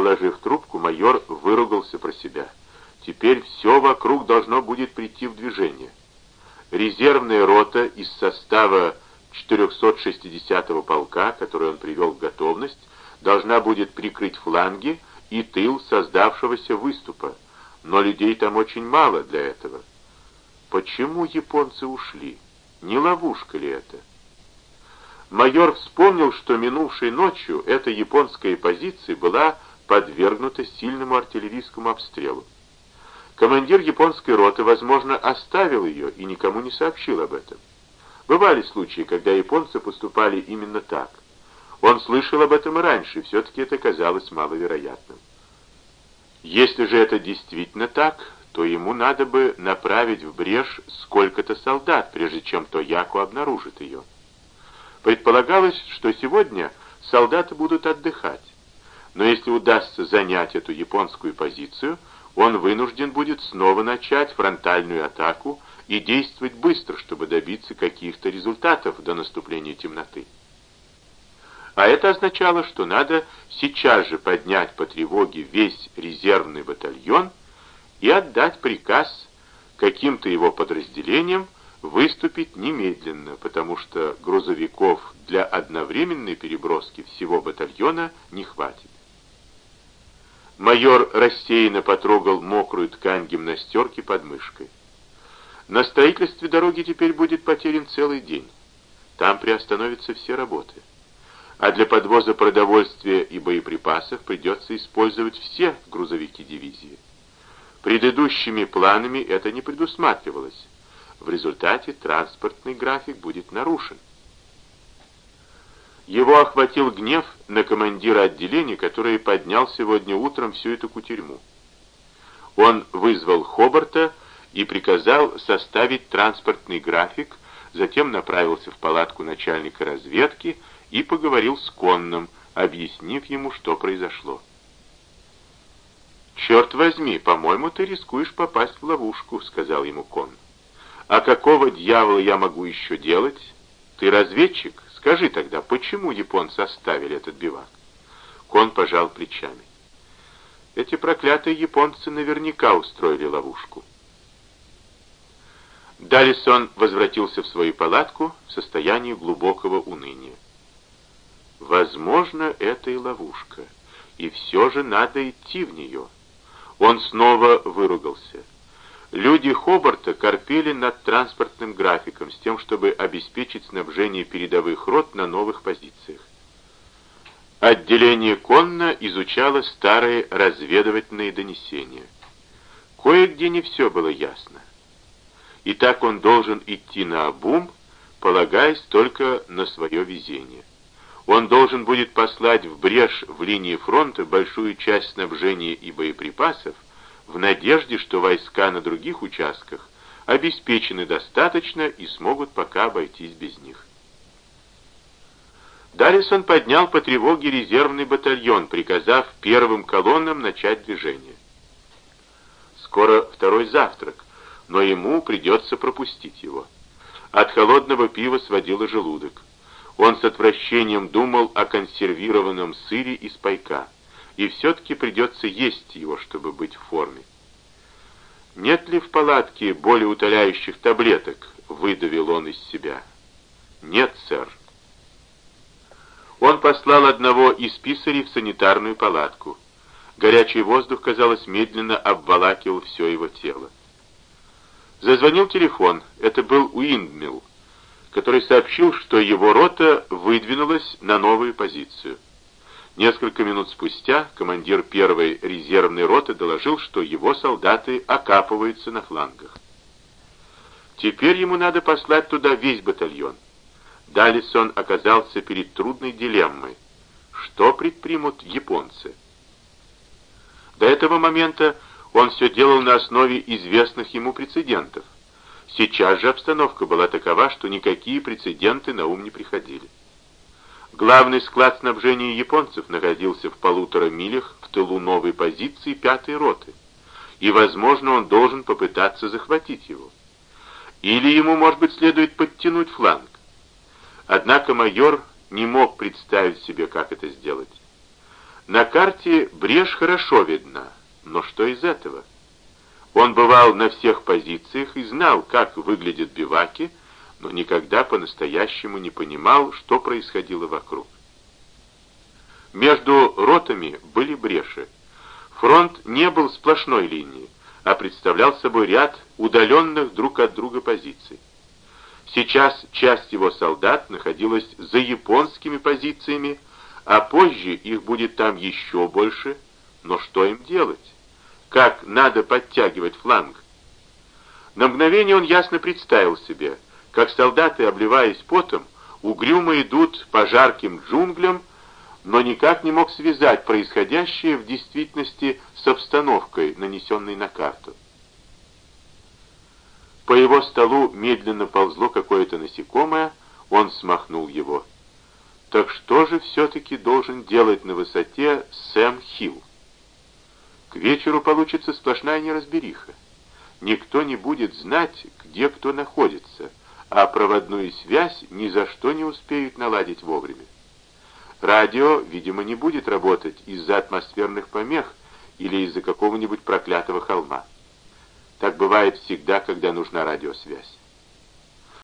Положив трубку, майор выругался про себя. Теперь все вокруг должно будет прийти в движение. Резервная рота из состава 460-го полка, который он привел в готовность, должна будет прикрыть фланги и тыл создавшегося выступа, но людей там очень мало для этого. Почему японцы ушли? Не ловушка ли это? Майор вспомнил, что минувшей ночью эта японская позиция была подвергнута сильному артиллерийскому обстрелу. Командир японской роты, возможно, оставил ее и никому не сообщил об этом. Бывали случаи, когда японцы поступали именно так. Он слышал об этом и раньше, все-таки это казалось маловероятным. Если же это действительно так, то ему надо бы направить в брешь сколько-то солдат, прежде чем Тояку обнаружит ее. Предполагалось, что сегодня солдаты будут отдыхать, но если удастся занять эту японскую позицию, он вынужден будет снова начать фронтальную атаку и действовать быстро, чтобы добиться каких-то результатов до наступления темноты. А это означало, что надо сейчас же поднять по тревоге весь резервный батальон и отдать приказ каким-то его подразделениям выступить немедленно, потому что грузовиков для одновременной переброски всего батальона не хватит. Майор рассеянно потрогал мокрую ткань гимнастерки под мышкой. На строительстве дороги теперь будет потерян целый день. Там приостановятся все работы. А для подвоза продовольствия и боеприпасов придется использовать все грузовики дивизии. Предыдущими планами это не предусматривалось. В результате транспортный график будет нарушен. Его охватил гнев на командира отделения, который поднял сегодня утром всю эту кутерьму. Он вызвал Хобарта и приказал составить транспортный график, затем направился в палатку начальника разведки и поговорил с Конным, объяснив ему, что произошло. «Черт возьми, по-моему, ты рискуешь попасть в ловушку», — сказал ему Конн. «А какого дьявола я могу еще делать? Ты разведчик? Скажи тогда, почему японцы оставили этот бивак?» Кон пожал плечами. «Эти проклятые японцы наверняка устроили ловушку». Далисон возвратился в свою палатку в состоянии глубокого уныния. Возможно, это и ловушка, и все же надо идти в нее. Он снова выругался. Люди Хобарта корпели над транспортным графиком с тем, чтобы обеспечить снабжение передовых рот на новых позициях. Отделение Конно изучало старые разведывательные донесения. Кое-где не все было ясно. И так он должен идти на обум, полагаясь только на свое везение. Он должен будет послать в брешь в линии фронта большую часть снабжения и боеприпасов, в надежде, что войска на других участках обеспечены достаточно и смогут пока обойтись без них. Далисон поднял по тревоге резервный батальон, приказав первым колоннам начать движение. Скоро второй завтрак, но ему придется пропустить его. От холодного пива сводило желудок. Он с отвращением думал о консервированном сыре из пайка и все-таки придется есть его, чтобы быть в форме. «Нет ли в палатке более утоляющих таблеток?» — выдавил он из себя. «Нет, сэр». Он послал одного из писарей в санитарную палатку. Горячий воздух, казалось, медленно обволакивал все его тело. Зазвонил телефон. Это был Уиндмилл, который сообщил, что его рота выдвинулась на новую позицию. Несколько минут спустя командир первой резервной роты доложил, что его солдаты окапываются на флангах. Теперь ему надо послать туда весь батальон. Далисон оказался перед трудной дилеммой. Что предпримут японцы? До этого момента он все делал на основе известных ему прецедентов. Сейчас же обстановка была такова, что никакие прецеденты на ум не приходили. Главный склад снабжения японцев находился в полутора милях в тылу новой позиции пятой роты, и, возможно, он должен попытаться захватить его. Или ему, может быть, следует подтянуть фланг. Однако майор не мог представить себе, как это сделать. На карте брешь хорошо видна, но что из этого? Он бывал на всех позициях и знал, как выглядят биваки, но никогда по-настоящему не понимал, что происходило вокруг. Между ротами были бреши. Фронт не был сплошной линией, а представлял собой ряд удаленных друг от друга позиций. Сейчас часть его солдат находилась за японскими позициями, а позже их будет там еще больше. Но что им делать? Как надо подтягивать фланг? На мгновение он ясно представил себе, как солдаты, обливаясь потом, угрюмо идут по жарким джунглям, но никак не мог связать происходящее в действительности с обстановкой, нанесенной на карту. По его столу медленно ползло какое-то насекомое, он смахнул его. Так что же все-таки должен делать на высоте Сэм Хилл? К вечеру получится сплошная неразбериха. Никто не будет знать, где кто находится, а проводную связь ни за что не успеют наладить вовремя. Радио, видимо, не будет работать из-за атмосферных помех или из-за какого-нибудь проклятого холма. Так бывает всегда, когда нужна радиосвязь.